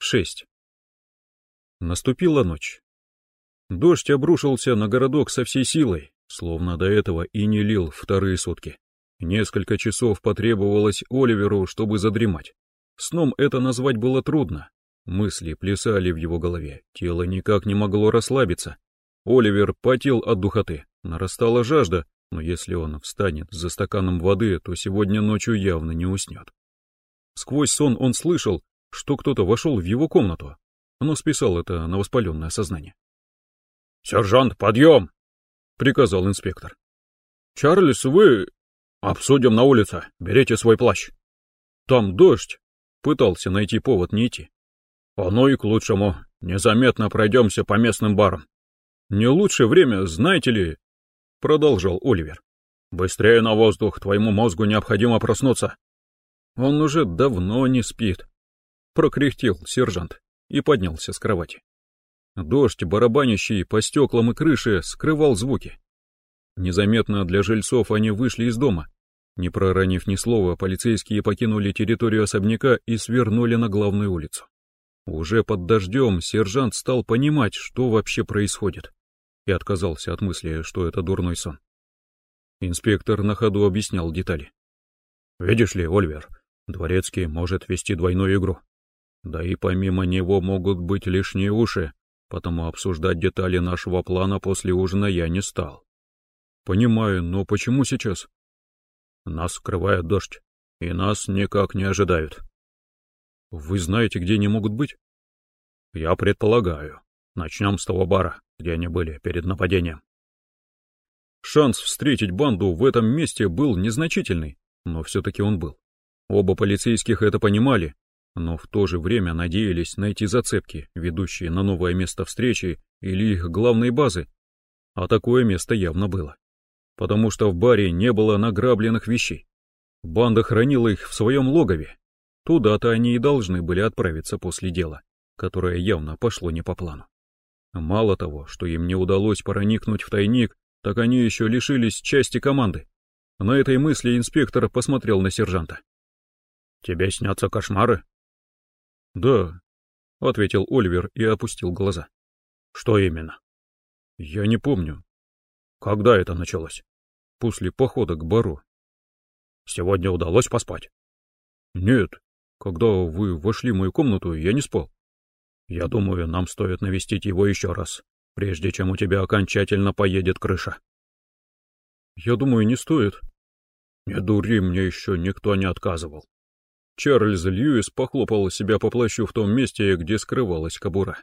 6. Наступила ночь. Дождь обрушился на городок со всей силой, словно до этого и не лил вторые сутки. Несколько часов потребовалось Оливеру, чтобы задремать. Сном это назвать было трудно. Мысли плясали в его голове, тело никак не могло расслабиться. Оливер потел от духоты, нарастала жажда, но если он встанет за стаканом воды, то сегодня ночью явно не уснет. Сквозь сон он слышал, что кто-то вошел в его комнату, но списал это на воспаленное сознание. «Сержант, подъем!» — приказал инспектор. «Чарльз, вы...» «Обсудим на улице. Берите свой плащ». «Там дождь». Пытался найти повод не идти. «Оно и к лучшему. Незаметно пройдемся по местным барам». «Не лучшее время, знаете ли...» Продолжал Оливер. «Быстрее на воздух, твоему мозгу необходимо проснуться». «Он уже давно не спит», — прокряхтел сержант и поднялся с кровати. Дождь, барабанящий по стеклам и крыше, скрывал звуки. Незаметно для жильцов они вышли из дома. Не проронив ни слова, полицейские покинули территорию особняка и свернули на главную улицу. Уже под дождем сержант стал понимать, что вообще происходит, и отказался от мысли, что это дурной сон. Инспектор на ходу объяснял детали. «Видишь ли, Ольвер, Дворецкий может вести двойную игру. Да и помимо него могут быть лишние уши, потому обсуждать детали нашего плана после ужина я не стал. Понимаю, но почему сейчас? Нас скрывает дождь, и нас никак не ожидают. Вы знаете, где они могут быть? Я предполагаю. Начнем с того бара, где они были перед нападением. Шанс встретить банду в этом месте был незначительный, но все-таки он был. Оба полицейских это понимали но в то же время надеялись найти зацепки, ведущие на новое место встречи или их главной базы. А такое место явно было. Потому что в баре не было награбленных вещей. Банда хранила их в своем логове. Туда-то они и должны были отправиться после дела, которое явно пошло не по плану. Мало того, что им не удалось проникнуть в тайник, так они еще лишились части команды. На этой мысли инспектор посмотрел на сержанта. «Тебе снятся кошмары?» «Да», — ответил Оливер и опустил глаза. «Что именно?» «Я не помню». «Когда это началось?» «После похода к бару». «Сегодня удалось поспать?» «Нет. Когда вы вошли в мою комнату, я не спал». «Я думаю, нам стоит навестить его еще раз, прежде чем у тебя окончательно поедет крыша». «Я думаю, не стоит». «Не дури, мне еще никто не отказывал». Чарльз Льюис похлопал себя по плащу в том месте, где скрывалась кобура.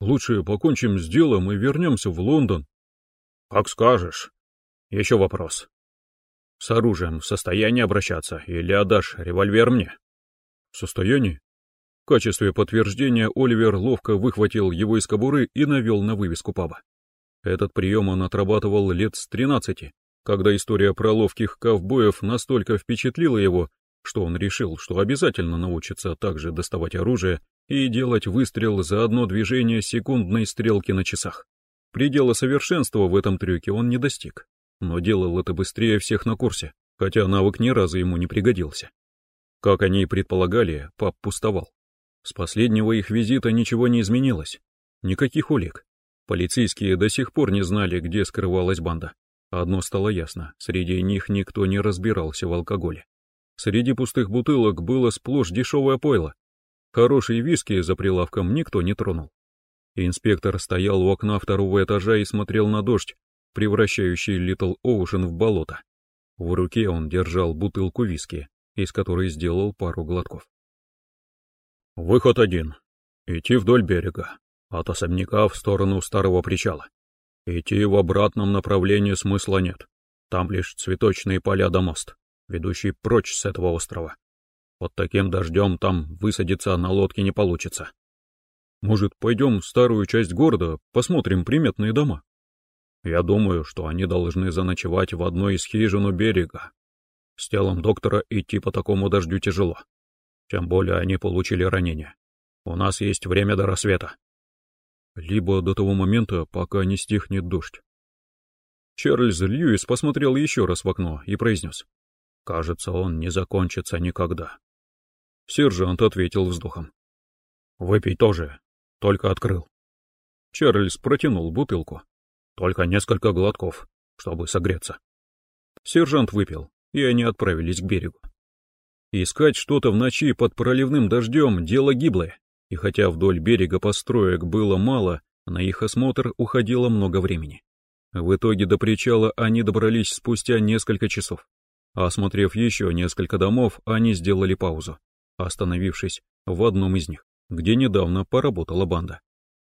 «Лучше покончим с делом и вернемся в Лондон». «Как скажешь. Еще вопрос. С оружием в состоянии обращаться или отдашь револьвер мне?» «В состоянии?» В качестве подтверждения Оливер ловко выхватил его из кобуры и навел на вывеску паба. Этот прием он отрабатывал лет с тринадцати, когда история про ловких ковбоев настолько впечатлила его, что он решил, что обязательно научится также доставать оружие и делать выстрел за одно движение секундной стрелки на часах. Предела совершенства в этом трюке он не достиг, но делал это быстрее всех на курсе, хотя навык ни разу ему не пригодился. Как они и предполагали, пап пустовал. С последнего их визита ничего не изменилось. Никаких улик. Полицейские до сих пор не знали, где скрывалась банда. Одно стало ясно, среди них никто не разбирался в алкоголе. Среди пустых бутылок было сплошь дешевое пойло. Хорошие виски за прилавком никто не тронул. Инспектор стоял у окна второго этажа и смотрел на дождь, превращающий Литл Оушен в болото. В руке он держал бутылку виски, из которой сделал пару глотков. «Выход один. Идти вдоль берега, от особняка в сторону старого причала. Идти в обратном направлении смысла нет. Там лишь цветочные поля да мост ведущий прочь с этого острова. Под таким дождем там высадиться на лодке не получится. Может, пойдем в старую часть города, посмотрим приметные дома? Я думаю, что они должны заночевать в одной из хижин у берега. С телом доктора идти по такому дождю тяжело. Тем более они получили ранение. У нас есть время до рассвета. Либо до того момента, пока не стихнет дождь. Чарльз Льюис посмотрел еще раз в окно и произнес. Кажется, он не закончится никогда. Сержант ответил вздохом. Выпей тоже, только открыл. Чарльз протянул бутылку. Только несколько глотков, чтобы согреться. Сержант выпил, и они отправились к берегу. Искать что-то в ночи под проливным дождем — дело гиблое, и хотя вдоль берега построек было мало, на их осмотр уходило много времени. В итоге до причала они добрались спустя несколько часов. Осмотрев еще несколько домов, они сделали паузу, остановившись в одном из них, где недавно поработала банда.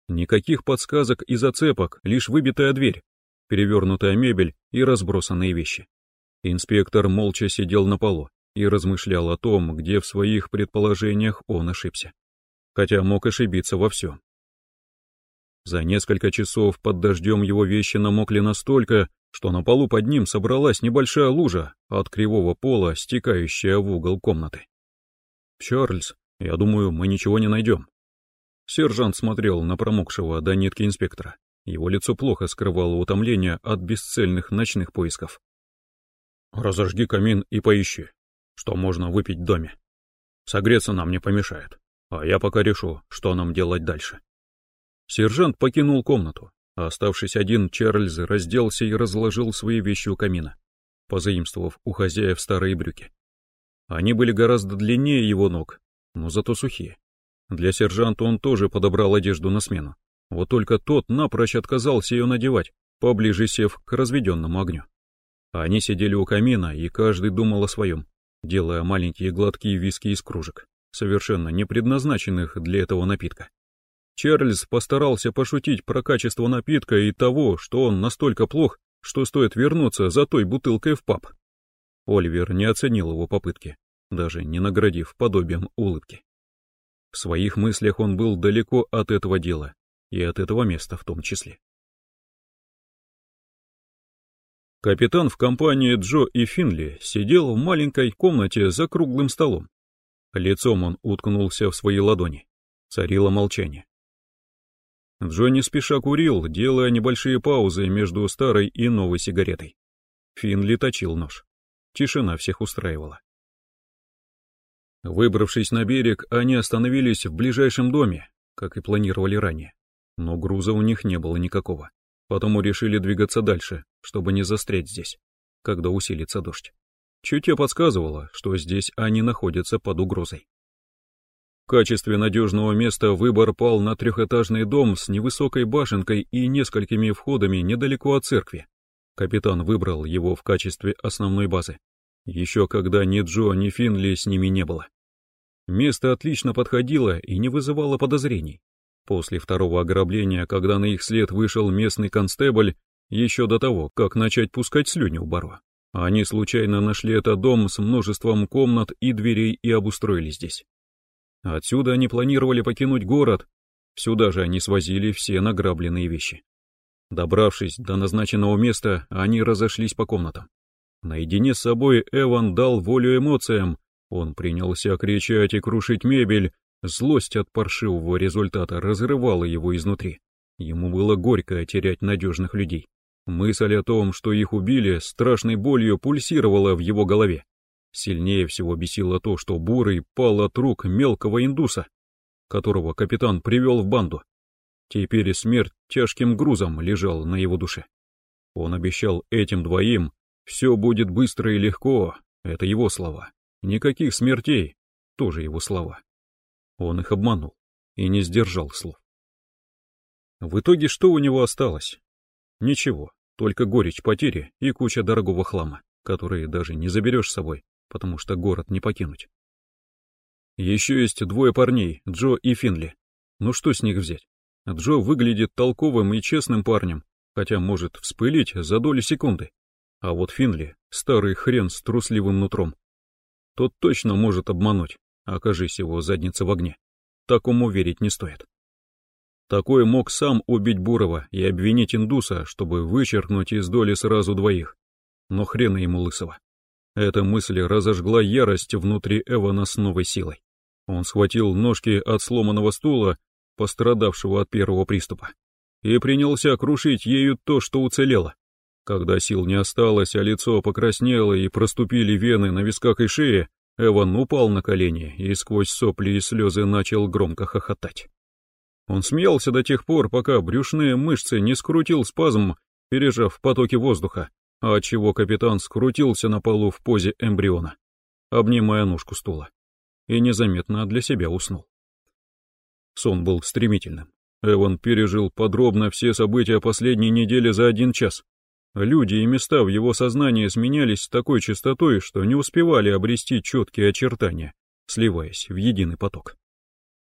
Никаких подсказок и зацепок, лишь выбитая дверь, перевернутая мебель и разбросанные вещи. Инспектор молча сидел на полу и размышлял о том, где в своих предположениях он ошибся хотя мог ошибиться во всем. За несколько часов под дождем его вещи намокли настолько, что на полу под ним собралась небольшая лужа от кривого пола, стекающая в угол комнаты. «Чарльз, я думаю, мы ничего не найдем». Сержант смотрел на промокшего до нитки инспектора. Его лицо плохо скрывало утомление от бесцельных ночных поисков. «Разожги камин и поищи, что можно выпить в доме. Согреться нам не помешает». А я пока решу, что нам делать дальше. Сержант покинул комнату, а оставшись один, Чарльз разделся и разложил свои вещи у камина, позаимствовав у хозяев старые брюки. Они были гораздо длиннее его ног, но зато сухие. Для сержанта он тоже подобрал одежду на смену. Вот только тот напрочь отказался ее надевать, поближе сев к разведенному огню. Они сидели у камина, и каждый думал о своем, делая маленькие гладкие виски из кружек совершенно не предназначенных для этого напитка. Чарльз постарался пошутить про качество напитка и того, что он настолько плох, что стоит вернуться за той бутылкой в паб. Оливер не оценил его попытки, даже не наградив подобием улыбки. В своих мыслях он был далеко от этого дела, и от этого места в том числе. Капитан в компании Джо и Финли сидел в маленькой комнате за круглым столом. Лицом он уткнулся в свои ладони. Царило молчание. Джонни спеша курил, делая небольшие паузы между старой и новой сигаретой. Финли точил нож. Тишина всех устраивала. Выбравшись на берег, они остановились в ближайшем доме, как и планировали ранее. Но груза у них не было никакого. Потому решили двигаться дальше, чтобы не застрять здесь, когда усилится дождь. Чутье подсказывало, что здесь они находятся под угрозой. Качестве надежного места выбор пал на трехэтажный дом с невысокой башенкой и несколькими входами недалеко от церкви. Капитан выбрал его в качестве основной базы, еще когда ни Джо, ни Финли с ними не было. Место отлично подходило и не вызывало подозрений. После второго ограбления, когда на их след вышел местный констебль, еще до того, как начать пускать слюни у барва, они случайно нашли этот дом с множеством комнат и дверей и обустроили здесь. Отсюда они планировали покинуть город, сюда же они свозили все награбленные вещи. Добравшись до назначенного места, они разошлись по комнатам. Наедине с собой Эван дал волю эмоциям, он принялся кричать и крушить мебель, злость от паршивого результата разрывала его изнутри. Ему было горько терять надежных людей. Мысль о том, что их убили, страшной болью пульсировала в его голове. Сильнее всего бесило то, что Бурый пал от рук мелкого индуса, которого капитан привел в банду. Теперь смерть тяжким грузом лежал на его душе. Он обещал этим двоим, все будет быстро и легко, это его слова. Никаких смертей, тоже его слова. Он их обманул и не сдержал слов. В итоге что у него осталось? Ничего, только горечь потери и куча дорогого хлама, который даже не заберешь с собой, потому что город не покинуть. Еще есть двое парней, Джо и Финли. Ну что с них взять? Джо выглядит толковым и честным парнем, хотя может вспылить за долю секунды. А вот Финли — старый хрен с трусливым нутром. Тот точно может обмануть, окажись его задница в огне. Такому верить не стоит. Такой мог сам убить Бурова и обвинить индуса, чтобы вычеркнуть из доли сразу двоих. Но хрена ему лысого. Эта мысль разожгла ярость внутри Эвана с новой силой. Он схватил ножки от сломанного стула, пострадавшего от первого приступа, и принялся крушить ею то, что уцелело. Когда сил не осталось, а лицо покраснело и проступили вены на висках и шее, Эван упал на колени и сквозь сопли и слезы начал громко хохотать. Он смеялся до тех пор, пока брюшные мышцы не скрутил спазм, пережав потоки воздуха, отчего капитан скрутился на полу в позе эмбриона, обнимая ножку стула, и незаметно для себя уснул. Сон был стремительным. Эван пережил подробно все события последней недели за один час. Люди и места в его сознании сменялись с такой частотой, что не успевали обрести четкие очертания, сливаясь в единый поток.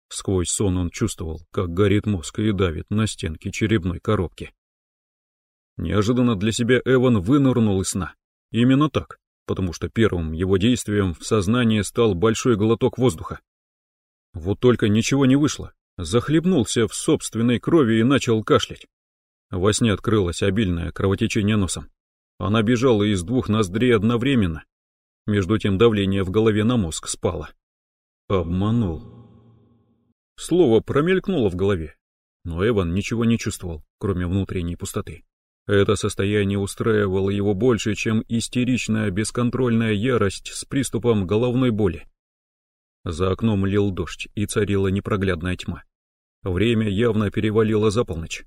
Сквозь сон он чувствовал, как горит мозг и давит на стенки черепной коробки. Неожиданно для себя Эван вынырнул из сна. Именно так, потому что первым его действием в сознании стал большой глоток воздуха. Вот только ничего не вышло. Захлебнулся в собственной крови и начал кашлять. Во сне открылось обильное кровотечение носом. Она бежала из двух ноздрей одновременно. Между тем давление в голове на мозг спало. Обманул. Слово промелькнуло в голове, но Эван ничего не чувствовал, кроме внутренней пустоты. Это состояние устраивало его больше, чем истеричная бесконтрольная ярость с приступом головной боли. За окном лил дождь, и царила непроглядная тьма. Время явно перевалило за полночь.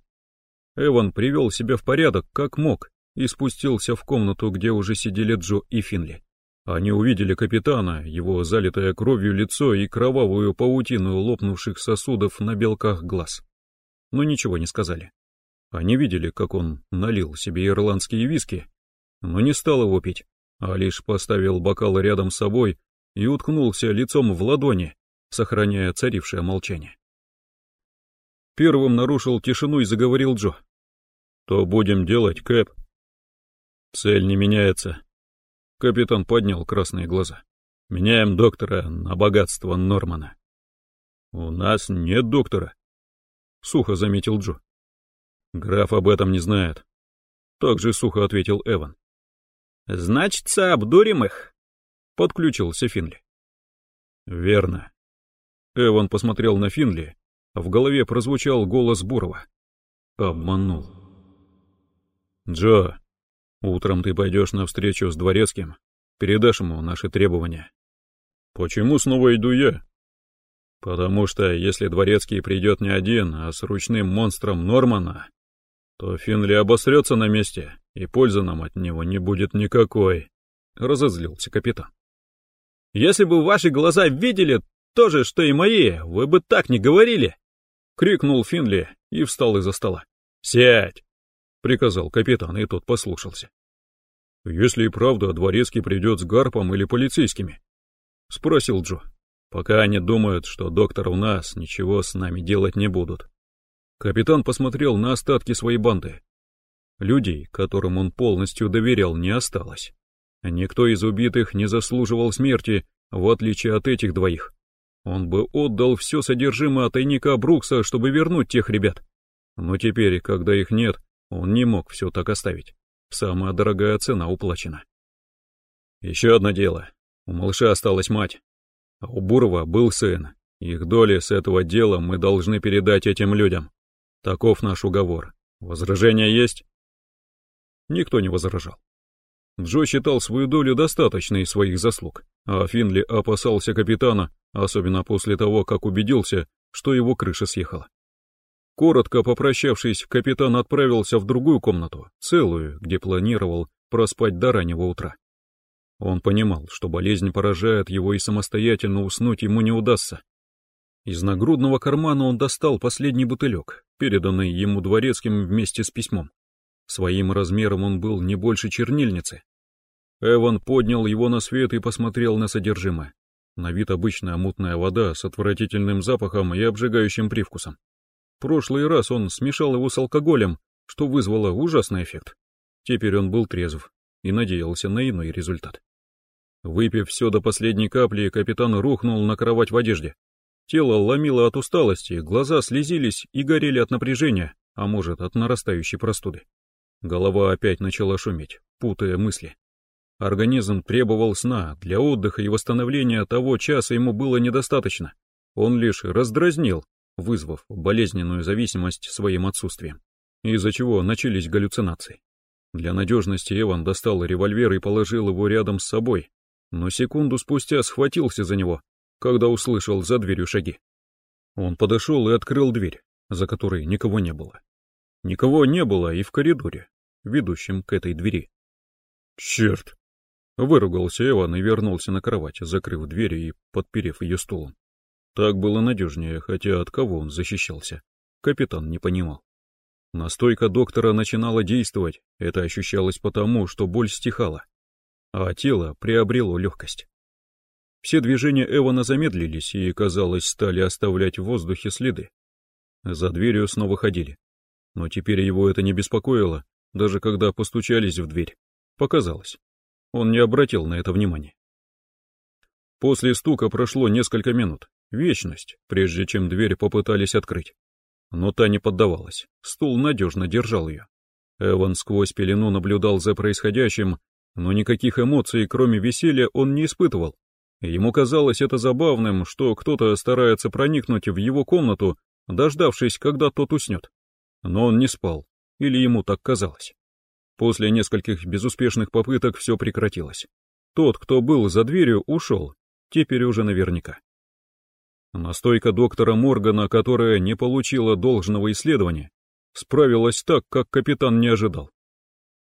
Эван привел себя в порядок, как мог, и спустился в комнату, где уже сидели Джо и Финли. Они увидели капитана, его залитое кровью лицо и кровавую паутину лопнувших сосудов на белках глаз. Но ничего не сказали. Они видели, как он налил себе ирландские виски, но не стал его пить, а лишь поставил бокал рядом с собой и уткнулся лицом в ладони, сохраняя царившее молчание. Первым нарушил тишину и заговорил Джо. «Что будем делать, Кэп?» «Цель не меняется». Капитан поднял красные глаза. «Меняем доктора на богатство Нормана». «У нас нет доктора», — сухо заметил Джо. Граф об этом не знает. Так же сухо ответил Эван. Значится, обдурим их, подключился Финли. Верно. Эван посмотрел на Финли, в голове прозвучал голос Бурова. Обманул. Джо, утром ты пойдешь на встречу с дворецким, передашь ему наши требования. Почему снова иду я? Потому что если дворецкий придет не один, а с ручным монстром Нормана, то Финли обосрется на месте, и пользы нам от него не будет никакой», — разозлился капитан. «Если бы ваши глаза видели то же, что и мои, вы бы так не говорили!» — крикнул Финли и встал из-за стола. «Сядь!» — приказал капитан, и тот послушался. «Если и правда дворецкий придет с гарпом или полицейскими?» — спросил Джо. «Пока они думают, что доктор у нас, ничего с нами делать не будут. Капитан посмотрел на остатки своей банды. Людей, которым он полностью доверял, не осталось. Никто из убитых не заслуживал смерти, в отличие от этих двоих. Он бы отдал все содержимое тайника Брукса, чтобы вернуть тех ребят. Но теперь, когда их нет, он не мог все так оставить. Самая дорогая цена уплачена. Еще одно дело. У малыша осталась мать, а у Бурова был сын. Их доли с этого дела мы должны передать этим людям. Таков наш уговор. Возражения есть? Никто не возражал. Джо считал свою долю достаточной своих заслуг, а Финли опасался капитана, особенно после того, как убедился, что его крыша съехала. Коротко попрощавшись, капитан отправился в другую комнату, целую, где планировал проспать до раннего утра. Он понимал, что болезнь поражает его и самостоятельно уснуть ему не удастся, из нагрудного кармана он достал последний бутылек, переданный ему дворецким вместе с письмом. Своим размером он был не больше чернильницы. Эван поднял его на свет и посмотрел на содержимое. На вид обычная мутная вода с отвратительным запахом и обжигающим привкусом. В прошлый раз он смешал его с алкоголем, что вызвало ужасный эффект. Теперь он был трезв и надеялся на иной результат. Выпив все до последней капли, капитан рухнул на кровать в одежде. Тело ломило от усталости, глаза слезились и горели от напряжения, а может, от нарастающей простуды. Голова опять начала шуметь, путая мысли. Организм требовал сна, для отдыха и восстановления того часа ему было недостаточно. Он лишь раздразнил, вызвав болезненную зависимость своим отсутствием, из-за чего начались галлюцинации. Для надежности Эван достал револьвер и положил его рядом с собой. но секунду спустя схватился за него, когда услышал за дверью шаги. Он подошел и открыл дверь, за которой никого не было. Никого не было и в коридоре, ведущем к этой двери. «Черт!» — выругался Иван и вернулся на кровать, закрыв дверь и подперев ее стулом. Так было надежнее, хотя от кого он защищался, капитан не понимал. Настойка доктора начинала действовать, это ощущалось потому, что боль стихала, а тело приобрело легкость. Все движения Эвана замедлились и, казалось, стали оставлять в воздухе следы. За дверью снова ходили. Но теперь его это не беспокоило, даже когда постучались в дверь. Показалось. Он не обратил на это внимания. После стука прошло несколько минут, вечность, прежде чем дверь попытались открыть. Но та не поддавалась, стул надежно держал ее. Эван сквозь пелену наблюдал за происходящим, но никаких эмоций, кроме веселья, он не испытывал. Ему казалось это забавным, что кто-то старается проникнуть в его комнату, дождавшись, когда тот уснет. Но он не спал, или ему так казалось. После нескольких безуспешных попыток все прекратилось. Тот, кто был за дверью, ушел, теперь уже наверняка. Настойка доктора Моргана, которая не получила должного исследования, справилась так, как капитан не ожидал.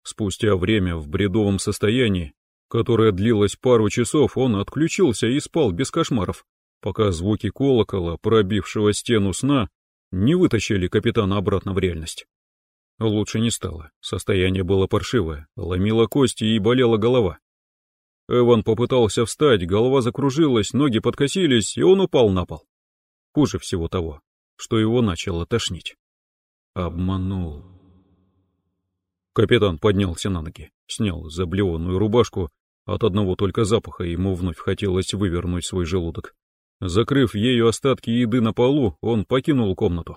Спустя время в бредовом состоянии, которое длилось пару часов, он отключился и спал без кошмаров, пока звуки колокола, пробившего стену сна, не вытащили капитана обратно в реальность. Лучше не стало, состояние было паршивое, ломило кости и болела голова. Эван попытался встать, голова закружилась, ноги подкосились, и он упал на пол. Хуже всего того, что его начало тошнить. Обманул. Капитан поднялся на ноги, снял заблеванную рубашку, от одного только запаха ему вновь хотелось вывернуть свой желудок. Закрыв ею остатки еды на полу, он покинул комнату,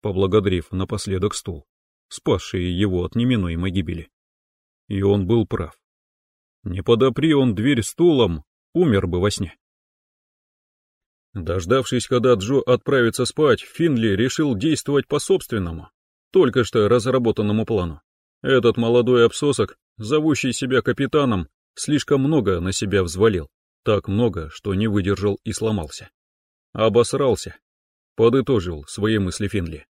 поблагодарив напоследок стул, спасший его от неминуемой гибели. И он был прав. Не подопри он дверь стулом, умер бы во сне. Дождавшись, когда Джо отправится спать, Финли решил действовать по собственному, только что разработанному плану. Этот молодой обсосок, зовущий себя капитаном, слишком много на себя взвалил, так много, что не выдержал и сломался. Обосрался, подытожил свои мысли Финли.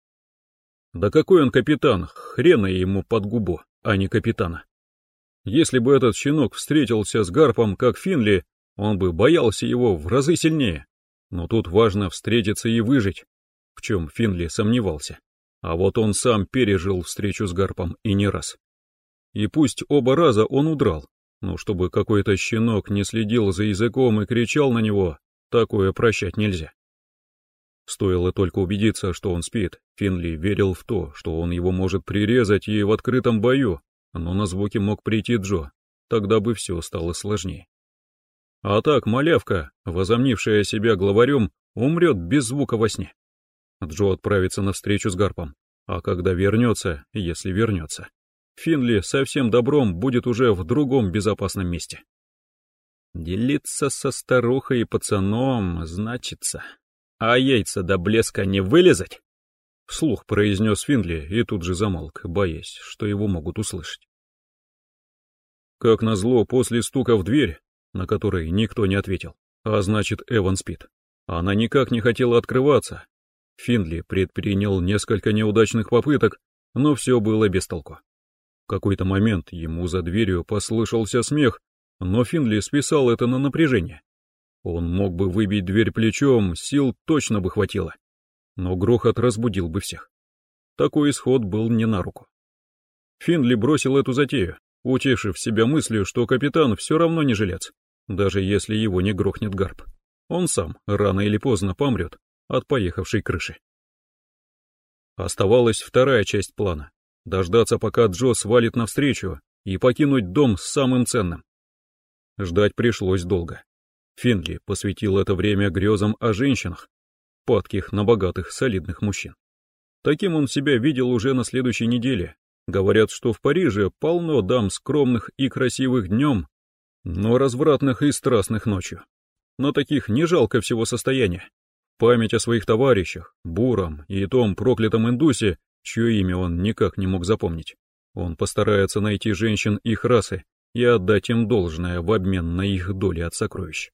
Да какой он капитан, хрена ему под губу, а не капитана. Если бы этот щенок встретился с Гарпом, как Финли, он бы боялся его в разы сильнее. Но тут важно встретиться и выжить, в чем Финли сомневался. А вот он сам пережил встречу с Гарпом и не раз. И пусть оба раза он удрал, но чтобы какой-то щенок не следил за языком и кричал на него, такое прощать нельзя. Стоило только убедиться, что он спит, Финли верил в то, что он его может прирезать и в открытом бою, но на звуки мог прийти Джо, тогда бы все стало сложнее. А так малявка, возомнившая себя главарем, умрет без звука во сне. Джо отправится на встречу с Гарпом, а когда вернется, если вернется, Финли со всем добром будет уже в другом безопасном месте. Делиться со старухой и пацаном значится, а яйца до блеска не вылезать? Вслух произнес Финли и тут же замолк, боясь, что его могут услышать. Как назло, после стука в дверь, на который никто не ответил, а значит, Эван спит, она никак не хотела открываться. Финли предпринял несколько неудачных попыток, но все было без толку. В какой-то момент ему за дверью послышался смех, но Финли списал это на напряжение. Он мог бы выбить дверь плечом, сил точно бы хватило но грохот разбудил бы всех. Такой исход был не на руку. Финли бросил эту затею, утешив себя мыслью, что капитан все равно не жилец, даже если его не грохнет гарп. Он сам рано или поздно помрет от поехавшей крыши. Оставалась вторая часть плана — дождаться, пока Джо свалит навстречу и покинуть дом с самым ценным. Ждать пришлось долго. Финли посвятил это время грезам о женщинах, падких на богатых, солидных мужчин. Таким он себя видел уже на следующей неделе. Говорят, что в Париже полно дам скромных и красивых днем, но развратных и страстных ночью. Но таких не жалко всего состояния. Память о своих товарищах, Буром и том проклятом индусе, чье имя он никак не мог запомнить. Он постарается найти женщин их расы и отдать им должное в обмен на их доли от сокровищ.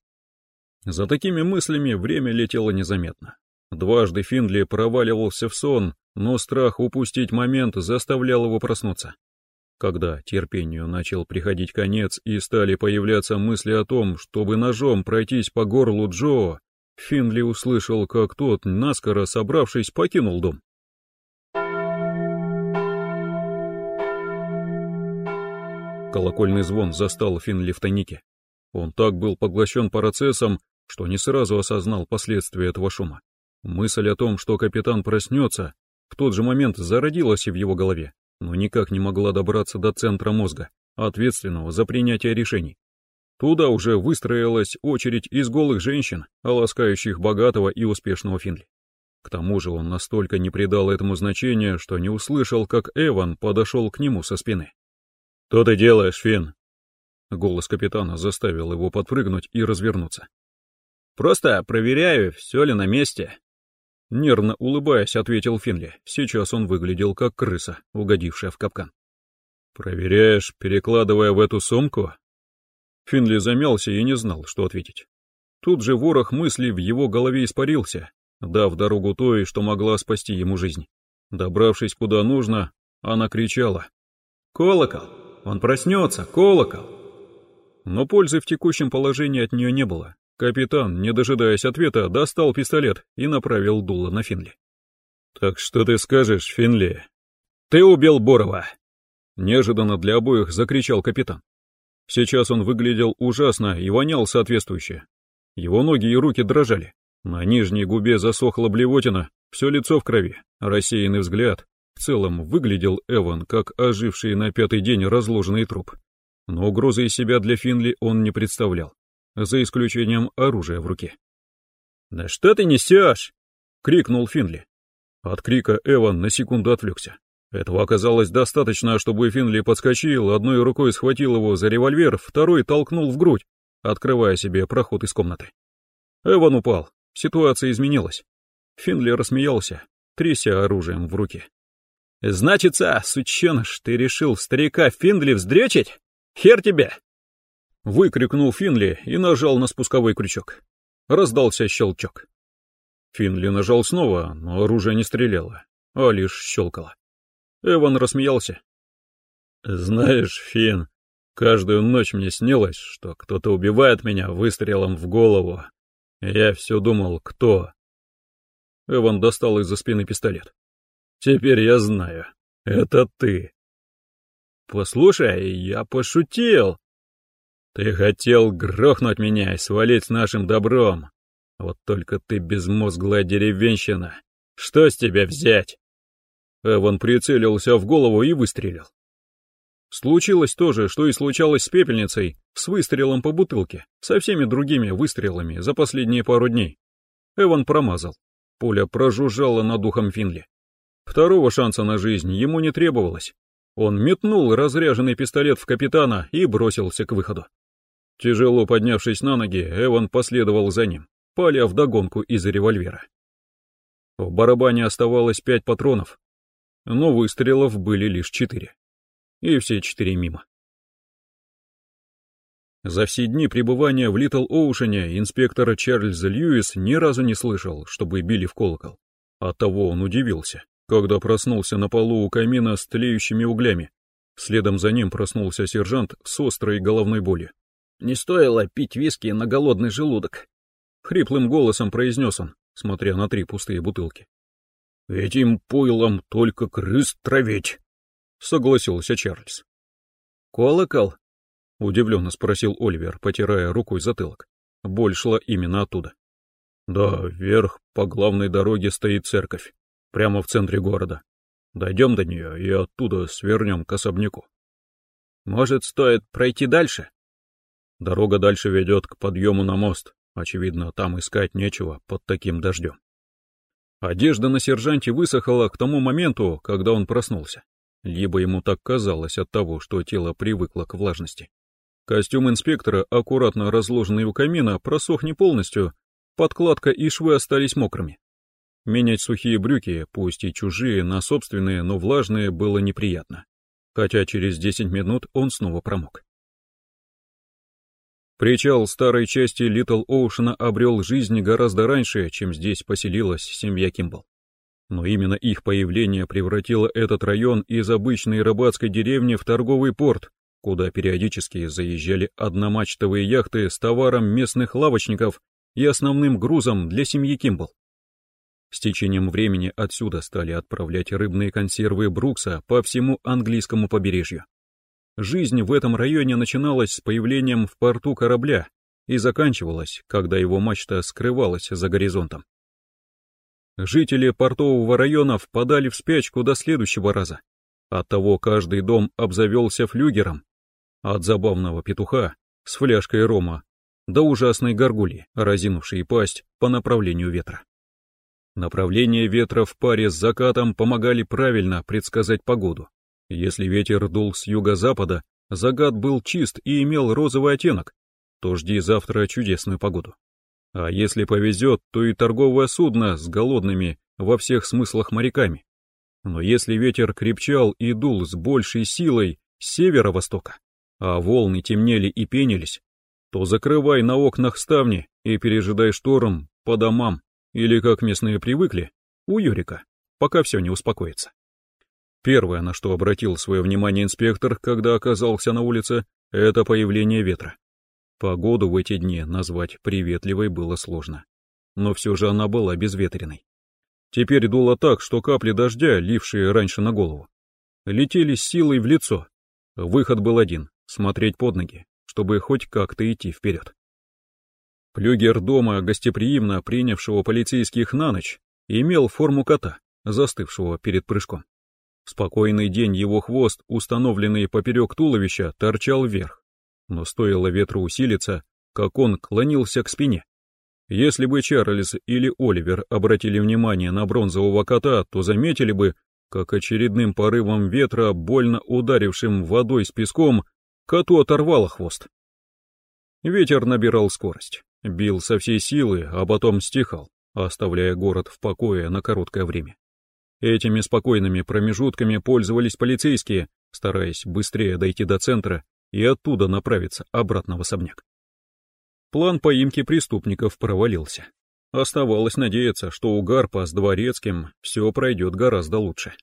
За такими мыслями время летело незаметно. Дважды Финдли проваливался в сон, но страх упустить момент заставлял его проснуться. Когда терпению начал приходить конец и стали появляться мысли о том, чтобы ножом пройтись по горлу Джо, Финли услышал, как тот, наскоро собравшись, покинул дом. Колокольный звон застал Финли в тайнике. Он так был поглощен процессом, что не сразу осознал последствия этого шума. Мысль о том, что капитан проснется, в тот же момент зародилась в его голове, но никак не могла добраться до центра мозга, ответственного за принятие решений. Туда уже выстроилась очередь из голых женщин, ласкающих богатого и успешного Финли. К тому же он настолько не придал этому значения, что не услышал, как Эван подошел к нему со спины. «Что ты делаешь, Финн?» Голос капитана заставил его подпрыгнуть и развернуться. «Просто проверяю, все ли на месте». Нервно улыбаясь, ответил Финли. Сейчас он выглядел как крыса, угодившая в капкан. «Проверяешь, перекладывая в эту сумку?» Финли замялся и не знал, что ответить. Тут же ворох мыслей в его голове испарился, дав дорогу той, что могла спасти ему жизнь. Добравшись куда нужно, она кричала. «Колокол! Он проснется, колокол!» Но пользы в текущем положении от нее не было. Капитан, не дожидаясь ответа, достал пистолет и направил дуло на Финли. «Так что ты скажешь, Финли?» «Ты убил Борова!» Неожиданно для обоих закричал капитан. Сейчас он выглядел ужасно и вонял соответствующе. Его ноги и руки дрожали. На нижней губе засохла блевотина, все лицо в крови, рассеянный взгляд, в целом выглядел Эван как оживший на пятый день разложенный труп. Но угрозы из себя для Финли он не представлял, за исключением оружия в руке. «Да что ты несешь?» — крикнул Финли. От крика Эван на секунду отвлекся. Этого оказалось достаточно, чтобы Финли подскочил, одной рукой схватил его за револьвер, второй толкнул в грудь, открывая себе проход из комнаты. Эван упал, ситуация изменилась. Финли рассмеялся, тряся оружием в руке. «Значится, сученыш, ты решил старика Финдли вздречить? Хер тебе!» Выкрикнул Финли и нажал на спусковой крючок. Раздался щелчок. Финли нажал снова, но оружие не стреляло, а лишь щелкало. Эван рассмеялся. «Знаешь, Фин, каждую ночь мне снилось, что кто-то убивает меня выстрелом в голову. Я все думал, кто...» Эван достал из-за спины пистолет. Теперь я знаю. Это ты. Послушай, я пошутил. Ты хотел грохнуть меня и свалить с нашим добром. Вот только ты безмозглая деревенщина. Что с тебя взять? Эван прицелился в голову и выстрелил. Случилось то же, что и случалось с пепельницей, с выстрелом по бутылке, со всеми другими выстрелами за последние пару дней. Эван промазал. Пуля прожужжала над ухом Финли. Второго шанса на жизнь ему не требовалось. Он метнул разряженный пистолет в капитана и бросился к выходу. Тяжело поднявшись на ноги, Эван последовал за ним, паля вдогонку из револьвера. В барабане оставалось пять патронов, но выстрелов были лишь четыре. И все четыре мимо. За все дни пребывания в Литл Оушене инспектор Чарльз Льюис ни разу не слышал, чтобы били в колокол. Оттого он удивился когда проснулся на полу у камина с тлеющими углями. Следом за ним проснулся сержант с острой головной болью. «Не стоило пить виски на голодный желудок», — хриплым голосом произнес он, смотря на три пустые бутылки. «Этим пойлом только крыс травить», — согласился Чарльз. «Колокол?» — удивленно спросил Оливер, потирая рукой затылок. Боль шла именно оттуда. «Да, вверх по главной дороге стоит церковь прямо в центре города. Дойдем до нее и оттуда свернем к особняку. Может, стоит пройти дальше? Дорога дальше ведет к подъему на мост. Очевидно, там искать нечего под таким дождем. Одежда на сержанте высохла к тому моменту, когда он проснулся. Либо ему так казалось от того, что тело привыкло к влажности. Костюм инспектора, аккуратно разложенный у камина, просох не полностью, подкладка и швы остались мокрыми. Менять сухие брюки, пусть и чужие, на собственные, но влажные, было неприятно. Хотя через 10 минут он снова промок. Причал старой части Литл Оушена обрел жизнь гораздо раньше, чем здесь поселилась семья Кимбл. Но именно их появление превратило этот район из обычной рыбацкой деревни в торговый порт, куда периодически заезжали одномачтовые яхты с товаром местных лавочников и основным грузом для семьи Кимбл. С течением времени отсюда стали отправлять рыбные консервы Брукса по всему английскому побережью. Жизнь в этом районе начиналась с появлением в порту корабля и заканчивалась, когда его мачта скрывалась за горизонтом. Жители портового района впадали в спячку до следующего раза. Оттого каждый дом обзавелся флюгером, от забавного петуха с фляжкой рома до ужасной горгульи, разинувшей пасть по направлению ветра. Направление ветра в паре с закатом помогали правильно предсказать погоду. Если ветер дул с юго-запада, загад был чист и имел розовый оттенок, то жди завтра чудесную погоду. А если повезет, то и торговое судно с голодными во всех смыслах моряками. Но если ветер крепчал и дул с большей силой с северо-востока, а волны темнели и пенились, то закрывай на окнах ставни и пережидай шторм по домам или, как местные привыкли, у Юрика, пока все не успокоится. Первое, на что обратил свое внимание инспектор, когда оказался на улице, это появление ветра. Погоду в эти дни назвать приветливой было сложно. Но все же она была безветренной. Теперь дуло так, что капли дождя, лившие раньше на голову, летели с силой в лицо. Выход был один — смотреть под ноги, чтобы хоть как-то идти вперед. Флюгер дома, гостеприимно принявшего полицейских на ночь, имел форму кота, застывшего перед прыжком. В спокойный день его хвост, установленный поперек туловища, торчал вверх. Но стоило ветру усилиться, как он клонился к спине. Если бы Чарльз или Оливер обратили внимание на бронзового кота, то заметили бы, как очередным порывом ветра, больно ударившим водой с песком, коту оторвало хвост. Ветер набирал скорость бил со всей силы, а потом стихал, оставляя город в покое на короткое время. Этими спокойными промежутками пользовались полицейские, стараясь быстрее дойти до центра и оттуда направиться обратно в особняк. План поимки преступников провалился. Оставалось надеяться, что у Гарпа с Дворецким все пройдет гораздо лучше.